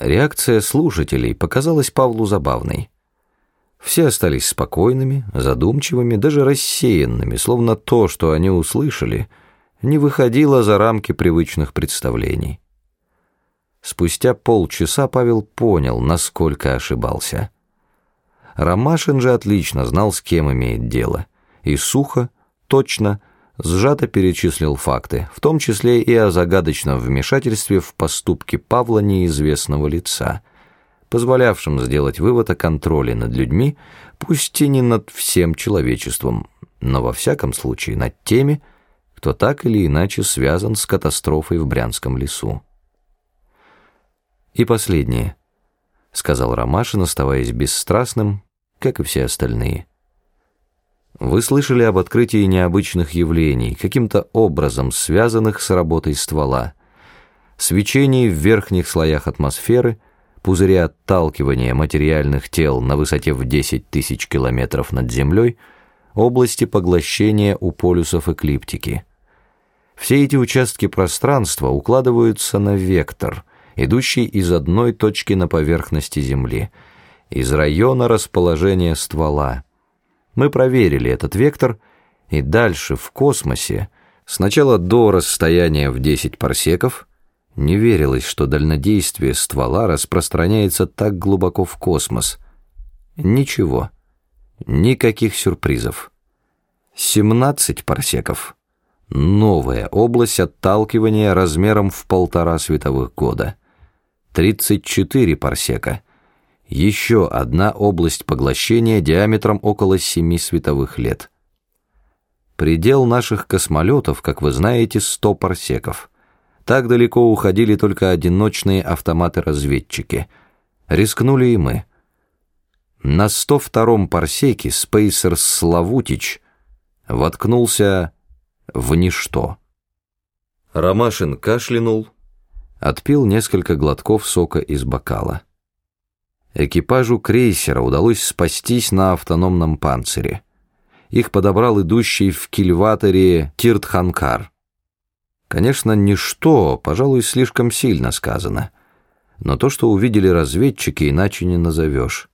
Реакция слушателей показалась Павлу забавной. Все остались спокойными, задумчивыми, даже рассеянными, словно то, что они услышали, не выходило за рамки привычных представлений. Спустя полчаса Павел понял, насколько ошибался. Ромашин же отлично знал, с кем имеет дело, и сухо, точно, сжато перечислил факты, в том числе и о загадочном вмешательстве в поступки Павла неизвестного лица, позволявшем сделать вывод о контроле над людьми, пусть и не над всем человечеством, но во всяком случае над теми, кто так или иначе связан с катастрофой в Брянском лесу. «И последнее», — сказал Ромашин, оставаясь бесстрастным, как и все остальные. «Вы слышали об открытии необычных явлений, каким-то образом связанных с работой ствола, свечении в верхних слоях атмосферы, пузыре отталкивания материальных тел на высоте в 10 тысяч километров над Землей, области поглощения у полюсов эклиптики. Все эти участки пространства укладываются на вектор — идущий из одной точки на поверхности Земли, из района расположения ствола. Мы проверили этот вектор, и дальше в космосе, сначала до расстояния в 10 парсеков, не верилось, что дальнодействие ствола распространяется так глубоко в космос. Ничего. Никаких сюрпризов. 17 парсеков. Новая область отталкивания размером в полтора световых года. 34 парсека. Еще одна область поглощения диаметром около 7 световых лет. Предел наших космолетов, как вы знаете, 100 парсеков. Так далеко уходили только одиночные автоматы-разведчики. Рискнули и мы. На 102-м парсеке спейсер Славутич воткнулся в ничто. Ромашин кашлянул, отпил несколько глотков сока из бокала. Экипажу крейсера удалось спастись на автономном панцире. Их подобрал идущий в кильваторе Тиртханкар. Конечно, ничто, пожалуй, слишком сильно сказано. Но то, что увидели разведчики, иначе не назовешь.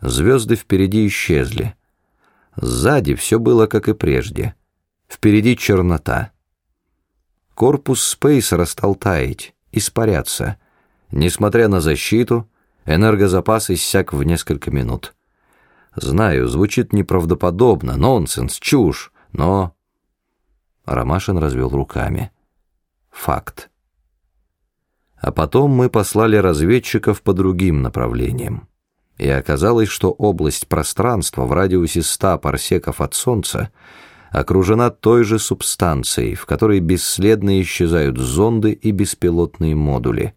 Звезды впереди исчезли. Сзади все было, как и прежде. Впереди чернота. Корпус спейсера стал таять, испаряться. Несмотря на защиту, энергозапас иссяк в несколько минут. Знаю, звучит неправдоподобно, нонсенс, чушь, но... Ромашин развел руками. Факт. А потом мы послали разведчиков по другим направлениям. И оказалось, что область пространства в радиусе 100 парсеков от Солнца — окружена той же субстанцией, в которой бесследно исчезают зонды и беспилотные модули.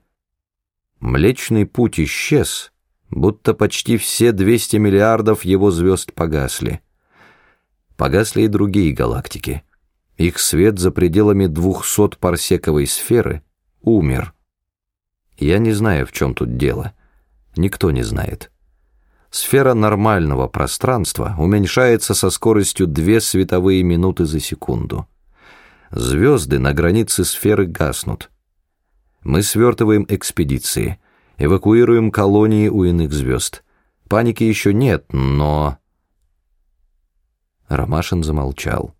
Млечный путь исчез, будто почти все 200 миллиардов его звезд погасли. Погасли и другие галактики. Их свет за пределами 200-парсековой сферы умер. Я не знаю, в чем тут дело. Никто не знает сфера нормального пространства уменьшается со скоростью 2 световые минуты за секунду. Звезды на границе сферы гаснут. Мы свертываем экспедиции, эвакуируем колонии у иных звезд. Паники еще нет, но... Ромашин замолчал.